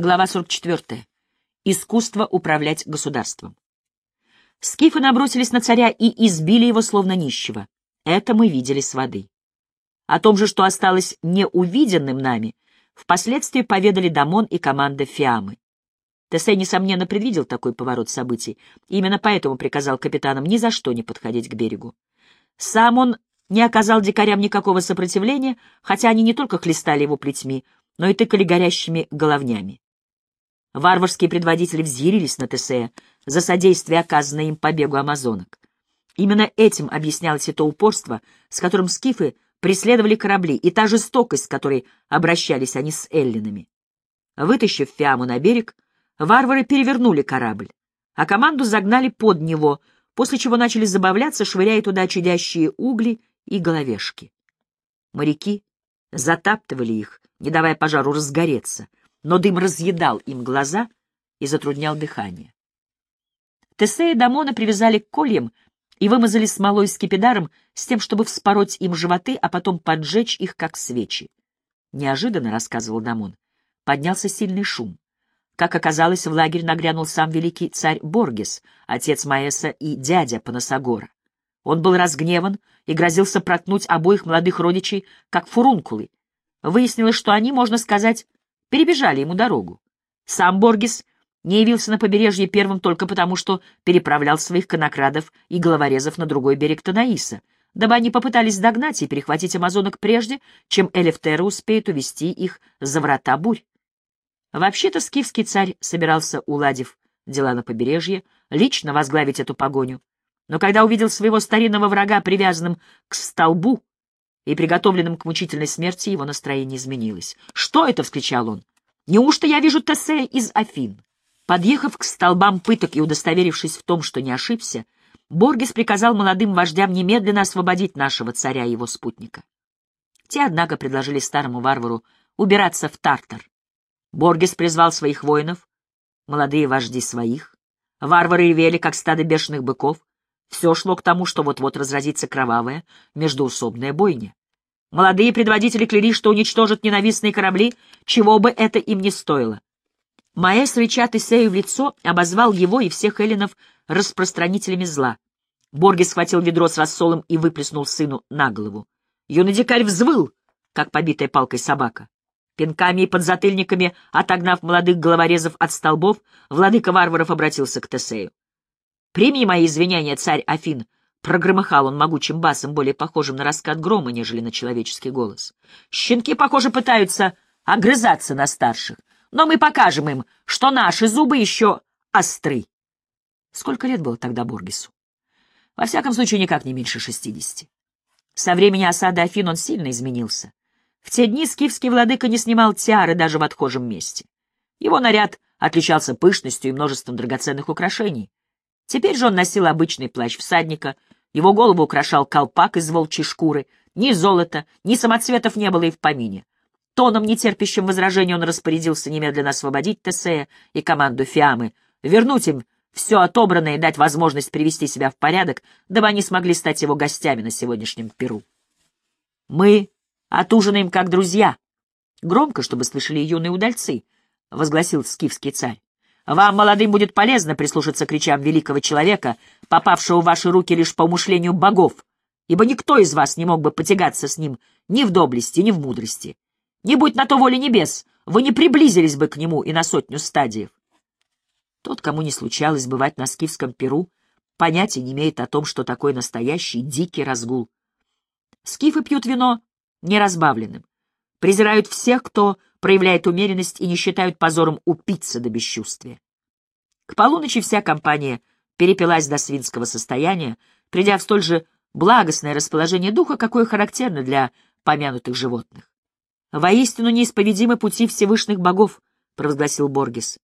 Глава 44. Искусство управлять государством. Скифы набросились на царя и избили его словно нищего. Это мы видели с воды. О том же, что осталось неувиденным нами, впоследствии поведали Дамон и команда Фиамы. Тесей, несомненно, предвидел такой поворот событий, именно поэтому приказал капитанам ни за что не подходить к берегу. Сам он не оказал дикарям никакого сопротивления, хотя они не только хлестали его плетьми, но и тыкали горящими головнями. Варварские предводители взъярились на Тесея за содействие, оказанное им побегу амазонок. Именно этим объяснялось и то упорство, с которым скифы преследовали корабли, и та жестокость, с которой обращались они с эллинами. Вытащив Фиаму на берег, варвары перевернули корабль, а команду загнали под него, после чего начали забавляться, швыряя туда чадящие угли и головешки. Моряки затаптывали их, не давая пожару разгореться, но дым разъедал им глаза и затруднял дыхание. Тесея и Дамона привязали к кольям и вымазали смолой с кипидаром с тем, чтобы вспороть им животы, а потом поджечь их, как свечи. Неожиданно, — рассказывал Дамон, — поднялся сильный шум. Как оказалось, в лагерь нагрянул сам великий царь Боргес, отец Маэса и дядя Панасагора. Он был разгневан и грозился проткнуть обоих молодых родичей, как фурункулы. Выяснилось, что они, можно сказать, перебежали ему дорогу. Сам Боргес не явился на побережье первым только потому, что переправлял своих конокрадов и головорезов на другой берег Танаиса, дабы они попытались догнать и перехватить амазонок прежде, чем Элефтера успеет увести их за врата бурь. Вообще-то скифский царь собирался, уладив дела на побережье, лично возглавить эту погоню. Но когда увидел своего старинного врага привязанным к столбу и приготовленным к мучительной смерти, его настроение изменилось. «Что это?» — вскричал он. «Неужто я вижу Тесея из Афин?» Подъехав к столбам пыток и удостоверившись в том, что не ошибся, Боргес приказал молодым вождям немедленно освободить нашего царя и его спутника. Те, однако, предложили старому варвару убираться в Тартар. Боргес призвал своих воинов, молодые вожди своих. Варвары ревели, как стадо бешеных быков. Все шло к тому, что вот-вот разразится кровавая междуусобная бойня. Молодые предводители клялись, что уничтожат ненавистные корабли, чего бы это им не стоило. Маэс, рыча Тесею в лицо, обозвал его и всех эллинов распространителями зла. Боргес схватил ведро с рассолом и выплеснул сыну на голову. Юный дикарь взвыл, как побитая палкой собака. Пинками и подзатыльниками, отогнав молодых головорезов от столбов, владыка варваров обратился к Тесею. «Прими мои извинения, царь Афин!» — прогромыхал он могучим басом, более похожим на раскат грома, нежели на человеческий голос. «Щенки, похоже, пытаются огрызаться на старших, но мы покажем им, что наши зубы еще остры». Сколько лет было тогда Боргесу? Во всяком случае, никак не меньше шестидесяти. Со времени осады Афин он сильно изменился. В те дни скифский владыка не снимал тиары даже в отхожем месте. Его наряд отличался пышностью и множеством драгоценных украшений. Теперь же он носил обычный плащ всадника, его голову украшал колпак из волчьей шкуры, ни золота, ни самоцветов не было и в помине. Тоном, нетерпящим возражения, он распорядился немедленно освободить Тесея и команду Фиамы, вернуть им все отобранное и дать возможность привести себя в порядок, дабы они смогли стать его гостями на сегодняшнем Перу. Мы Отужинаем как друзья. Громко, чтобы слышали юные удальцы, — возгласил скифский царь. Вам, молодым, будет полезно прислушаться к кричам великого человека, попавшего в ваши руки лишь по умышлению богов, ибо никто из вас не мог бы потягаться с ним ни в доблести, ни в мудрости. Не будь на то воли небес, вы не приблизились бы к нему и на сотню стадиев. Тот, кому не случалось бывать на скифском перу, понятия не имеет о том, что такое настоящий дикий разгул. Скифы пьют вино неразбавленным. Презирают всех, кто проявляет умеренность и не считают позором упиться до бесчувствия. К полуночи вся компания перепилась до свинского состояния, придя в столь же благостное расположение духа, какое характерно для помянутых животных. «Воистину неисповедимы пути Всевышних богов», — провозгласил Боргес.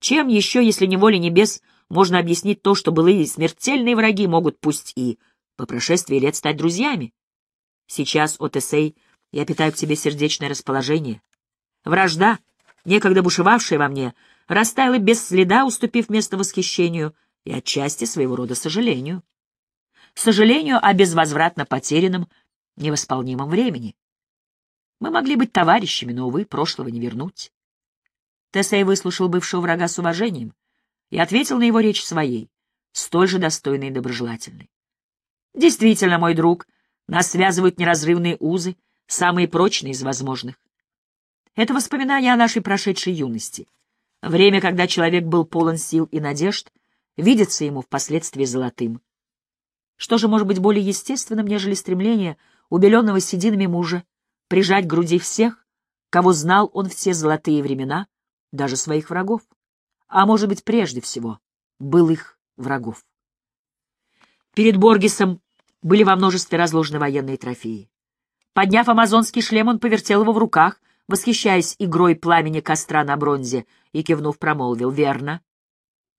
«Чем еще, если не воле небес, можно объяснить то, что былые смертельные враги могут пусть и по прошествии лет стать друзьями? Сейчас, Отесей, я питаю к тебе сердечное расположение. Вражда, некогда бушевавшая во мне, растаяла без следа, уступив место восхищению и отчасти своего рода сожалению. Сожалению о безвозвратно потерянном, невосполнимом времени. Мы могли быть товарищами, но, увы, прошлого не вернуть. Тесей выслушал бывшего врага с уважением и ответил на его речь своей, столь же достойной и доброжелательной. «Действительно, мой друг, нас связывают неразрывные узы, самые прочные из возможных. Это воспоминание о нашей прошедшей юности. Время, когда человек был полон сил и надежд, видится ему впоследствии золотым. Что же может быть более естественным, нежели стремление убеленного сединами мужа прижать к груди всех, кого знал он в те золотые времена, даже своих врагов, а может быть, прежде всего, был их врагов. Перед Боргисом были во множестве разложены военные трофеи. Подняв амазонский шлем, он повертел его в руках, восхищаясь игрой пламени костра на бронзе, и, кивнув, промолвил «Верно».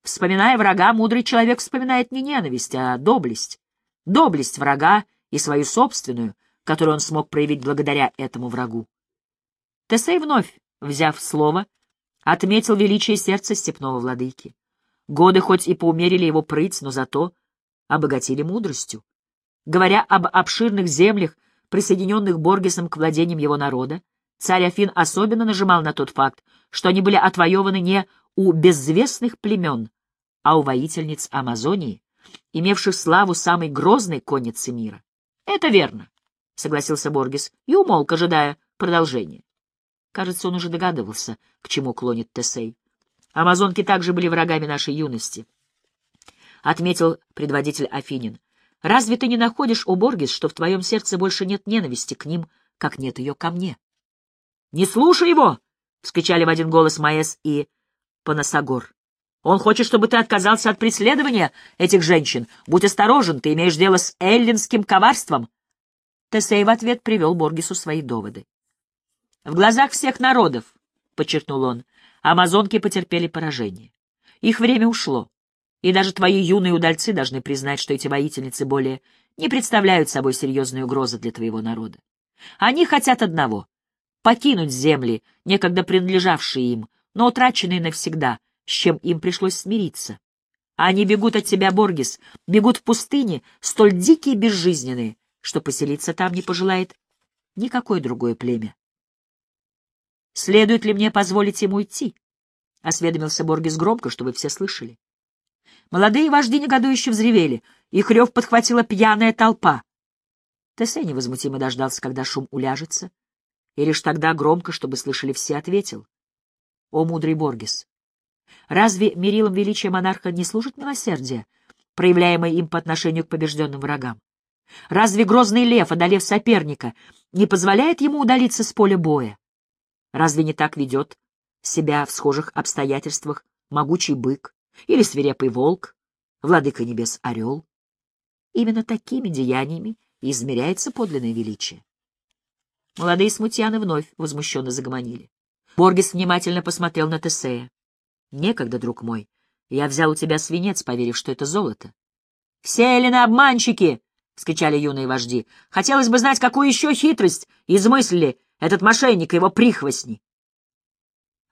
Вспоминая врага, мудрый человек вспоминает не ненависть, а доблесть доблесть врага и свою собственную, которую он смог проявить благодаря этому врагу. Тесей вновь, взяв слово, отметил величие сердца степного владыки. Годы хоть и поумерили его прыть, но зато обогатили мудростью. Говоря об обширных землях, присоединенных Боргесом к владениям его народа, царь Афин особенно нажимал на тот факт, что они были отвоеваны не у безвестных племен, а у воительниц Амазонии, имевших славу самой грозной конницы мира. — Это верно, — согласился Боргес и умолк, ожидая продолжения. Кажется, он уже догадывался, к чему клонит Тесей. Амазонки также были врагами нашей юности. Отметил предводитель Афинин. Разве ты не находишь, о Боргес, что в твоем сердце больше нет ненависти к ним, как нет ее ко мне? — Не слушай его! — вскричали в один голос Маэс и Панасагор. Он хочет, чтобы ты отказался от преследования этих женщин. Будь осторожен, ты имеешь дело с эллинским коварством. Тесей в ответ привел Боргису свои доводы. В глазах всех народов, — подчеркнул он, — амазонки потерпели поражение. Их время ушло, и даже твои юные удальцы должны признать, что эти воительницы более не представляют собой серьезной угрозы для твоего народа. Они хотят одного — покинуть земли, некогда принадлежавшие им, но утраченные навсегда — с чем им пришлось смириться. Они бегут от тебя, Боргис, бегут в пустыне, столь дикие и безжизненные, что поселиться там не пожелает никакое другое племя. «Следует ли мне позволить ему уйти?» — осведомился Боргис громко, чтобы все слышали. Молодые вожди негодующе взревели, их рев подхватила пьяная толпа. Тессе невозмутимо дождался, когда шум уляжется, и лишь тогда громко, чтобы слышали все, ответил. «О, мудрый Боргис, Разве мерилом величия монарха не служит милосердие, проявляемое им по отношению к побежденным врагам? Разве грозный лев, одолев соперника, не позволяет ему удалиться с поля боя? Разве не так ведет себя в схожих обстоятельствах могучий бык или свирепый волк, владыка небес орел? Именно такими деяниями измеряется подлинное величие. Молодые смутьяны вновь возмущенно загомонили. Боргес внимательно посмотрел на Тесея. Некогда, друг мой. Я взял у тебя свинец, поверив, что это золото. — Все Эллины обманщики! — вскричали юные вожди. — Хотелось бы знать, какую еще хитрость измыслили этот мошенник и его прихвостни.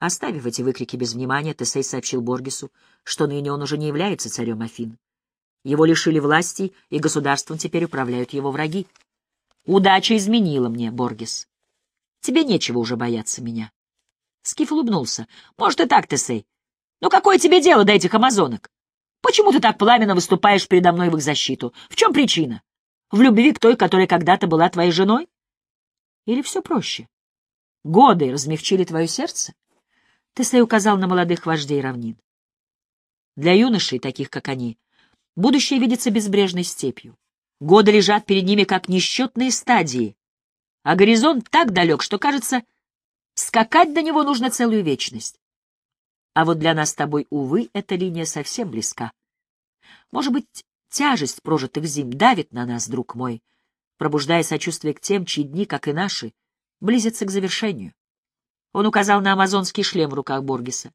Оставив эти выкрики без внимания, Тесей сообщил Боргесу, что ныне он уже не является царем Афин. Его лишили власти, и государством теперь управляют его враги. Удача изменила мне, Боргес. Тебе нечего уже бояться меня. Скиф улыбнулся. Может и так, Тесей. Но какое тебе дело до этих амазонок? Почему ты так пламенно выступаешь передо мной в их защиту? В чем причина? В любви к той, которая когда-то была твоей женой? Или все проще? Годы размягчили твое сердце? Теслей указал на молодых вождей равнин. Для юношей, таких как они, будущее видится безбрежной степью. Годы лежат перед ними, как несчетные стадии, а горизонт так далек, что, кажется, скакать до него нужно целую вечность. А вот для нас с тобой, увы, эта линия совсем близка. Может быть, тяжесть прожитых зим давит на нас, друг мой, пробуждая сочувствие к тем, чьи дни, как и наши, близятся к завершению. Он указал на амазонский шлем в руках Боргеса.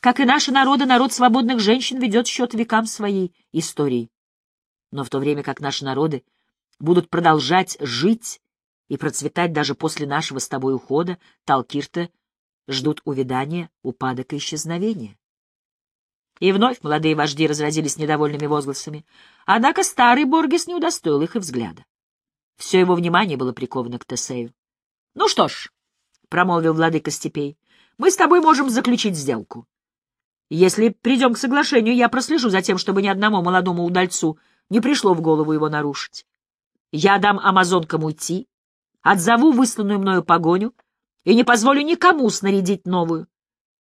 Как и наши народы, народ свободных женщин ведет счет векам своей истории. Но в то время как наши народы будут продолжать жить и процветать даже после нашего с тобой ухода, Талкирта ждут увядания, упадок и исчезновения. И вновь молодые вожди разразились недовольными возгласами, однако старый Боргес не удостоил их и взгляда. Все его внимание было приковано к Тесею. — Ну что ж, — промолвил владыка степей, — мы с тобой можем заключить сделку. Если придем к соглашению, я прослежу за тем, чтобы ни одному молодому удальцу не пришло в голову его нарушить. Я дам амазонкам уйти, отзову высланную мною погоню и не позволю никому снарядить новую.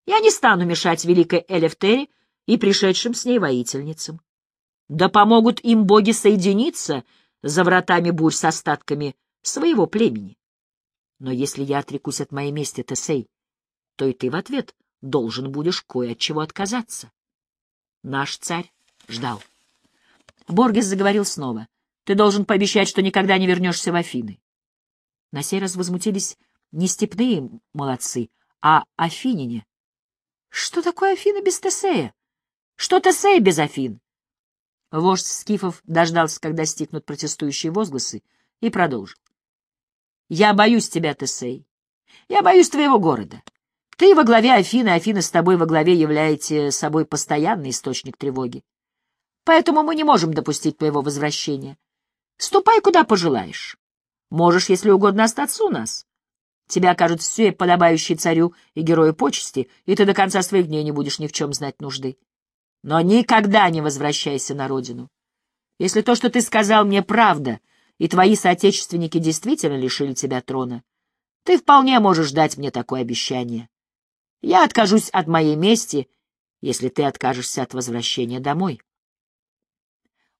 Я не стану мешать великой Элефтере и пришедшим с ней воительницам. Да помогут им боги соединиться за вратами бурь с остатками своего племени. Но если я отрекусь от моей мести, Тесей, то и ты в ответ должен будешь кое от чего отказаться. Наш царь ждал. Боргес заговорил снова. Ты должен пообещать, что никогда не вернешься в Афины. На сей раз возмутились не степные молодцы, а афиняне. Что такое Афина без Тесея? Что Тесея без Афин? Вождь Скифов дождался, когда стихнут протестующие возгласы, и продолжил. «Я боюсь тебя, Тесей. Я боюсь твоего города. Ты во главе Афины, Афина с тобой во главе являете собой постоянный источник тревоги. Поэтому мы не можем допустить твоего возвращения. Ступай, куда пожелаешь. Можешь, если угодно, остаться у нас. Тебя окажут все подобающие царю и герою почести, и ты до конца своих дней не будешь ни в чем знать нужды. Но никогда не возвращайся на родину. Если то, что ты сказал мне, правда, и твои соотечественники действительно лишили тебя трона, ты вполне можешь дать мне такое обещание. Я откажусь от моей мести, если ты откажешься от возвращения домой.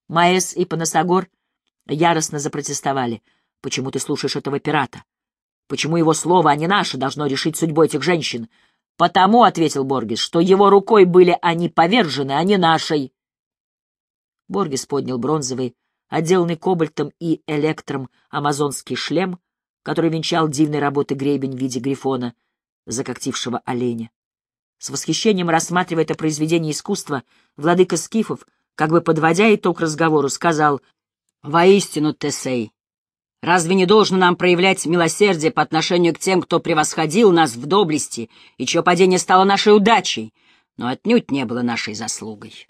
Маэс и Панасагор яростно запротестовали. Почему ты слушаешь этого пирата? Почему его слово, а не наше, должно решить судьбу этих женщин? Потому, — ответил Боргес, — что его рукой были они повержены, а не нашей. Боргес поднял бронзовый, отделанный кобальтом и электром амазонский шлем, который венчал дивной работы гребень в виде грифона, закоктившего оленя. С восхищением рассматривая это произведение искусства, владыка Скифов, как бы подводя итог разговору, сказал «Воистину, Тесей, Разве не должно нам проявлять милосердие по отношению к тем, кто превосходил нас в доблести и чье падение стало нашей удачей, но отнюдь не было нашей заслугой?